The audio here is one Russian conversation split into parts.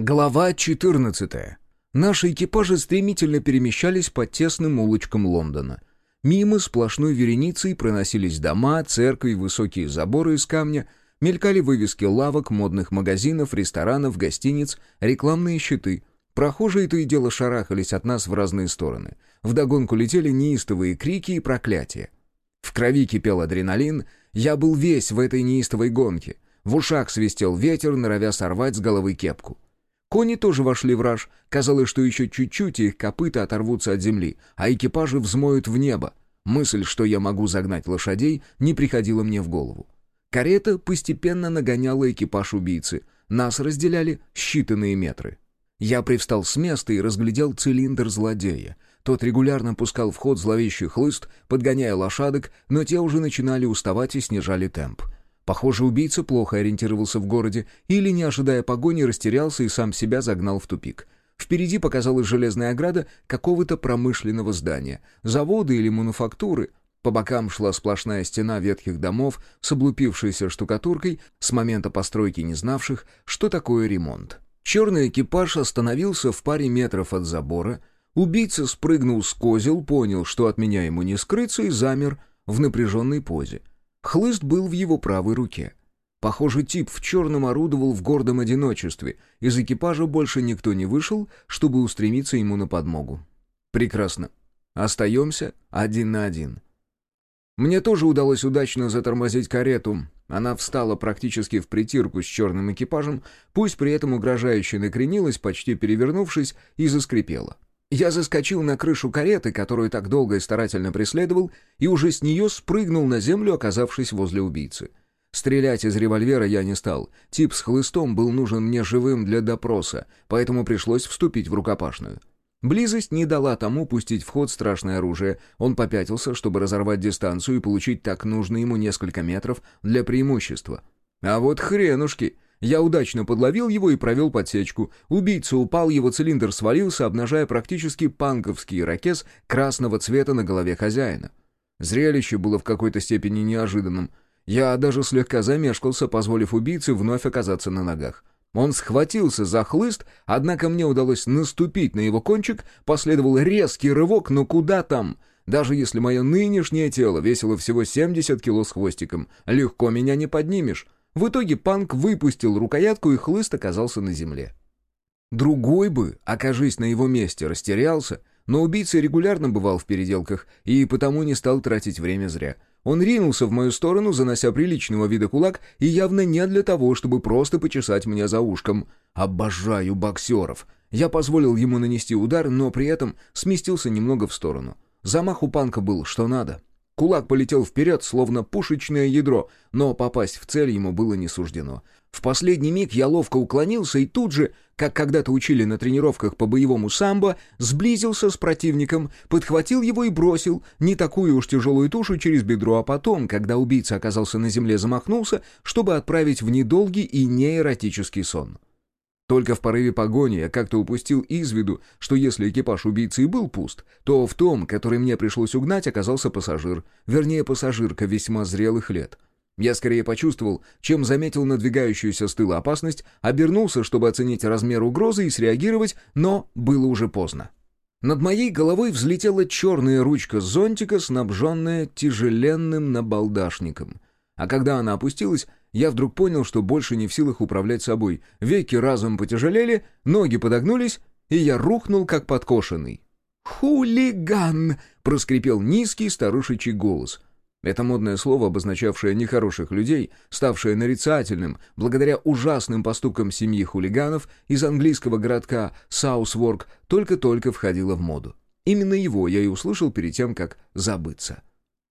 Глава 14. Наши экипажи стремительно перемещались по тесным улочкам Лондона. Мимо сплошной вереницей проносились дома, церкви, высокие заборы из камня, мелькали вывески лавок, модных магазинов, ресторанов, гостиниц, рекламные щиты. Прохожие то и дело шарахались от нас в разные стороны. Вдогонку летели неистовые крики и проклятия. В крови кипел адреналин, я был весь в этой неистовой гонке. В ушах свистел ветер, норовя сорвать с головы кепку. Кони тоже вошли в раж. Казалось, что еще чуть-чуть, их копыта оторвутся от земли, а экипажи взмоют в небо. Мысль, что я могу загнать лошадей, не приходила мне в голову. Карета постепенно нагоняла экипаж убийцы. Нас разделяли считанные метры. Я привстал с места и разглядел цилиндр злодея. Тот регулярно пускал в ход зловещий хлыст, подгоняя лошадок, но те уже начинали уставать и снижали темп. Похоже, убийца плохо ориентировался в городе или, не ожидая погони, растерялся и сам себя загнал в тупик. Впереди показалась железная ограда какого-то промышленного здания, завода или мануфактуры. По бокам шла сплошная стена ветхих домов с облупившейся штукатуркой, с момента постройки не знавших, что такое ремонт. Черный экипаж остановился в паре метров от забора. Убийца спрыгнул с козел, понял, что от меня ему не скрыться, и замер в напряженной позе. Хлыст был в его правой руке. Похоже, тип в черном орудовал в гордом одиночестве. Из экипажа больше никто не вышел, чтобы устремиться ему на подмогу. Прекрасно. Остаемся один на один. Мне тоже удалось удачно затормозить карету. Она встала практически в притирку с черным экипажем, пусть при этом угрожающе накренилась, почти перевернувшись, и заскрипела. Я заскочил на крышу кареты, которую так долго и старательно преследовал, и уже с нее спрыгнул на землю, оказавшись возле убийцы. Стрелять из револьвера я не стал. Тип с хлыстом был нужен мне живым для допроса, поэтому пришлось вступить в рукопашную. Близость не дала тому пустить в ход страшное оружие. Он попятился, чтобы разорвать дистанцию и получить так нужные ему несколько метров для преимущества. А вот хренушки! Я удачно подловил его и провел подсечку. Убийца упал, его цилиндр свалился, обнажая практически панковский ракез красного цвета на голове хозяина. Зрелище было в какой-то степени неожиданным. Я даже слегка замешкался, позволив убийце вновь оказаться на ногах. Он схватился за хлыст, однако мне удалось наступить на его кончик, последовал резкий рывок, но куда там? Даже если мое нынешнее тело весило всего 70 кило с хвостиком, легко меня не поднимешь. В итоге Панк выпустил рукоятку, и хлыст оказался на земле. Другой бы, окажись на его месте, растерялся, но убийца регулярно бывал в переделках и потому не стал тратить время зря. Он ринулся в мою сторону, занося приличного вида кулак, и явно не для того, чтобы просто почесать меня за ушком. Обожаю боксеров. Я позволил ему нанести удар, но при этом сместился немного в сторону. Замах у панка был что надо. Кулак полетел вперед, словно пушечное ядро, но попасть в цель ему было не суждено. В последний миг я ловко уклонился и тут же, как когда-то учили на тренировках по боевому самбо, сблизился с противником, подхватил его и бросил, не такую уж тяжелую тушу через бедро, а потом, когда убийца оказался на земле, замахнулся, чтобы отправить в недолгий и неэротический сон. Только в порыве погони я как-то упустил из виду, что если экипаж убийцы и был пуст, то в том, который мне пришлось угнать, оказался пассажир, вернее пассажирка весьма зрелых лет. Я скорее почувствовал, чем заметил надвигающуюся с тыла опасность, обернулся, чтобы оценить размер угрозы и среагировать, но было уже поздно. Над моей головой взлетела черная ручка зонтика, снабженная тяжеленным набалдашником. А когда она опустилась, я вдруг понял, что больше не в силах управлять собой. Веки разом потяжелели, ноги подогнулись, и я рухнул, как подкошенный. «Хулиган!» — проскрипел низкий старушечий голос. Это модное слово, обозначавшее нехороших людей, ставшее нарицательным благодаря ужасным поступкам семьи хулиганов из английского городка Саусворк, только-только входило в моду. Именно его я и услышал перед тем, как забыться.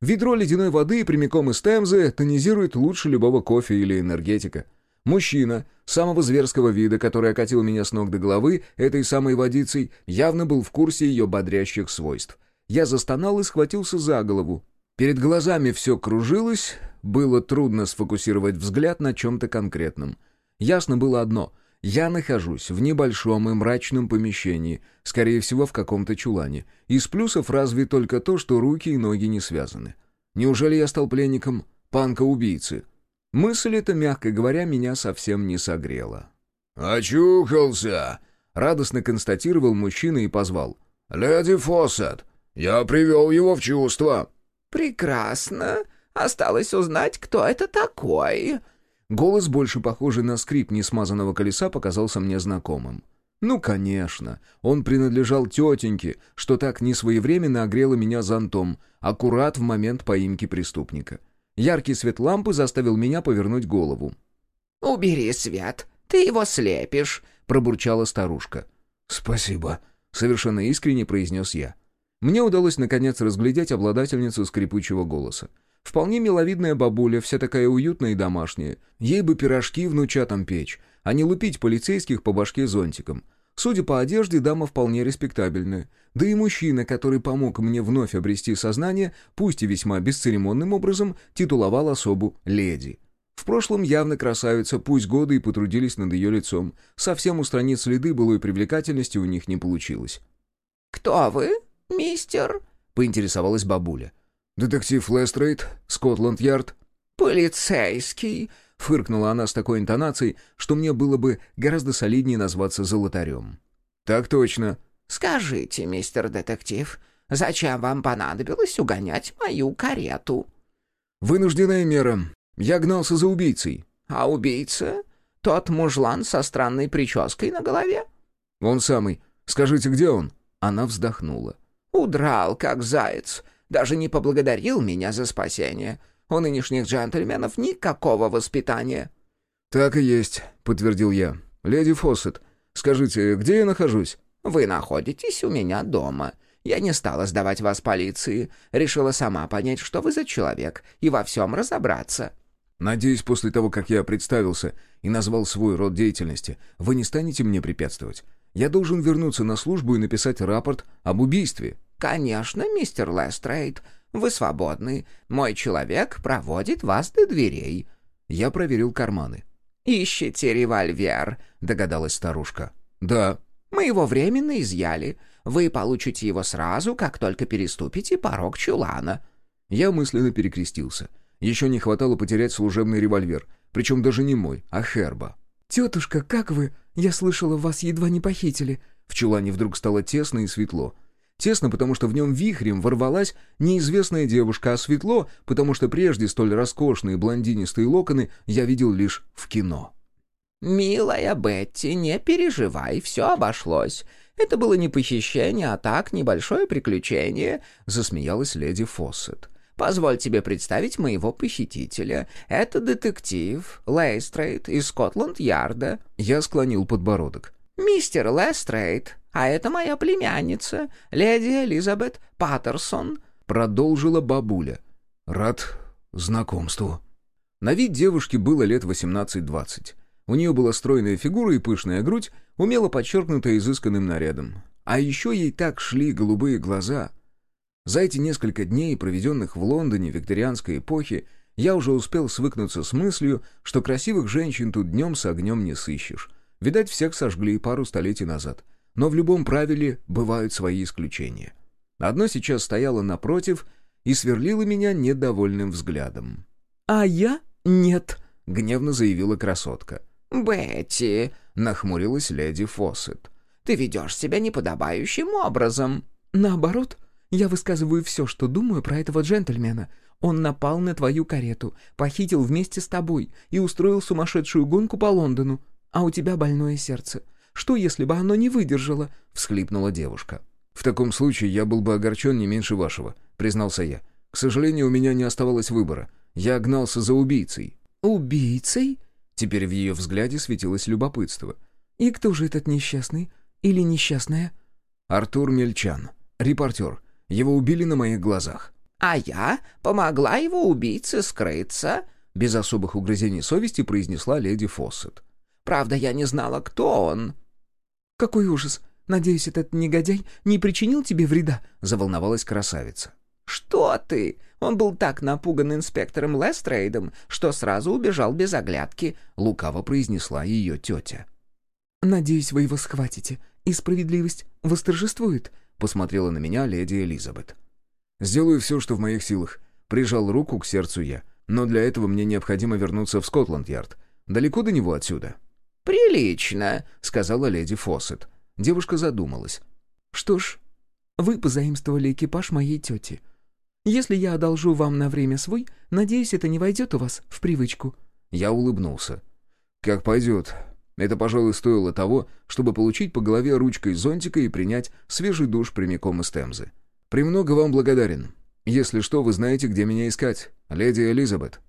Ведро ледяной воды прямиком из Темзы тонизирует лучше любого кофе или энергетика. Мужчина, самого зверского вида, который окатил меня с ног до головы этой самой водицей, явно был в курсе ее бодрящих свойств. Я застонал и схватился за голову. Перед глазами все кружилось, было трудно сфокусировать взгляд на чем-то конкретном. Ясно было одно — я нахожусь в небольшом и мрачном помещении, скорее всего, в каком-то чулане. Из плюсов разве только то, что руки и ноги не связаны. Неужели я стал пленником панка-убийцы? Мысль эта, мягко говоря, меня совсем не согрела. «Очухался!» — радостно констатировал мужчина и позвал. «Леди Фоссет, я привел его в чувство». «Прекрасно. Осталось узнать, кто это такой». Голос, больше похожий на скрип несмазанного колеса, показался мне знакомым. Ну, конечно, он принадлежал тетеньке, что так несвоевременно огрела меня зонтом, аккурат в момент поимки преступника. Яркий свет лампы заставил меня повернуть голову. «Убери свет, ты его слепишь», — пробурчала старушка. «Спасибо», — совершенно искренне произнес я. Мне удалось наконец разглядеть обладательницу скрипучего голоса. Вполне миловидная бабуля, вся такая уютная и домашняя. Ей бы пирожки внучатам печь, а не лупить полицейских по башке зонтиком. Судя по одежде, дама вполне респектабельная. Да и мужчина, который помог мне вновь обрести сознание, пусть и весьма бесцеремонным образом, титуловал особу «леди». В прошлом явно красавица, пусть годы и потрудились над ее лицом. Совсем устранить следы былой привлекательности у них не получилось. «Кто вы, мистер?» — поинтересовалась бабуля. «Детектив Лестрейд, Скотланд-Ярд». «Полицейский», — фыркнула она с такой интонацией, что мне было бы гораздо солиднее назваться золотарем. «Так точно». «Скажите, мистер детектив, зачем вам понадобилось угонять мою карету?» «Вынужденная мера. Я гнался за убийцей». «А убийца? Тот мужлан со странной прической на голове?» «Он самый. Скажите, где он?» Она вздохнула. «Удрал, как заяц. Даже не поблагодарил меня за спасение. У нынешних джентльменов никакого воспитания». «Так и есть», — подтвердил я. «Леди Фоссет, скажите, где я нахожусь?» «Вы находитесь у меня дома. Я не стала сдавать вас полиции. Решила сама понять, что вы за человек, и во всем разобраться». «Надеюсь, после того, как я представился и назвал свой род деятельности, вы не станете мне препятствовать. Я должен вернуться на службу и написать рапорт об убийстве». «Конечно, мистер Лестрейд. Вы свободны. Мой человек проводит вас до дверей». Я проверил карманы. «Ищете револьвер», — догадалась старушка. «Да». «Мы его временно изъяли. Вы получите его сразу, как только переступите порог чулана». Я мысленно перекрестился. Еще не хватало потерять служебный револьвер. Причем даже не мой, а Херба. «Тетушка, как вы? Я слышала, вас едва не похитили». В чулане вдруг стало тесно и светло. Тесно, потому что в нем вихрем ворвалась неизвестная девушка, а светло, потому что прежде столь роскошные блондинистые локоны я видел лишь в кино. «Милая Бетти, не переживай, все обошлось. Это было не похищение, а так, небольшое приключение», — засмеялась леди Фоссет. «Позволь тебе представить моего похитителя. Это детектив Лестрейд из Скотланд-Ярда». Я склонил подбородок. «Мистер Лестрейд, а это моя племянница, леди Элизабет Паттерсон», — продолжила бабуля. «Рад знакомству». На вид девушки было лет 18-20. У нее была стройная фигура и пышная грудь, умело подчеркнутая изысканным нарядом. А еще ей так шли голубые глаза. За эти несколько дней, проведенных в Лондоне викторианской эпохи, я уже успел свыкнуться с мыслью, что красивых женщин тут днем с огнем не сыщешь. Видать, всех сожгли пару столетий назад. Но в любом правиле бывают свои исключения. Одно сейчас стояло напротив и сверлило меня недовольным взглядом. «А я нет», — гневно заявила красотка. «Бетти», — нахмурилась леди Фоссет, — «ты ведешь себя неподобающим образом». «Наоборот, я высказываю все, что думаю про этого джентльмена. Он напал на твою карету, похитил вместе с тобой и устроил сумасшедшую гонку по Лондону. А у тебя больное сердце. Что, если бы оно не выдержало?» — всхлипнула девушка. «В таком случае я был бы огорчен не меньше вашего», — признался я. «К сожалению, у меня не оставалось выбора. Я гнался за убийцей». «Убийцей?» Теперь в ее взгляде светилось любопытство. «И кто же этот несчастный? Или несчастная?» «Артур Мельчан. Репортер. Его убили на моих глазах». «А я помогла его убийце скрыться», — без особых угрызений совести произнесла леди Фоссет. «Правда, я не знала, кто он». «Какой ужас! Надеюсь, этот негодяй не причинил тебе вреда?» — заволновалась красавица. «Что ты? Он был так напуган инспектором Лестрейдом, что сразу убежал без оглядки», — лукаво произнесла ее тетя. «Надеюсь, вы его схватите, и справедливость восторжествует», — посмотрела на меня леди Элизабет. «Сделаю все, что в моих силах», — прижал руку к сердцу я. «Но для этого мне необходимо вернуться в Скотланд-Ярд. Далеко до него отсюда?» «Прилично», — сказала леди Фоссет. Девушка задумалась. «Что ж, вы позаимствовали экипаж моей тети. Если я одолжу вам на время свой, надеюсь, это не войдет у вас в привычку». Я улыбнулся. «Как пойдет. Это, пожалуй, стоило того, чтобы получить по голове ручкой зонтика и принять свежий душ прямиком из Темзы. Премного вам благодарен. Если что, вы знаете, где меня искать, леди Элизабет».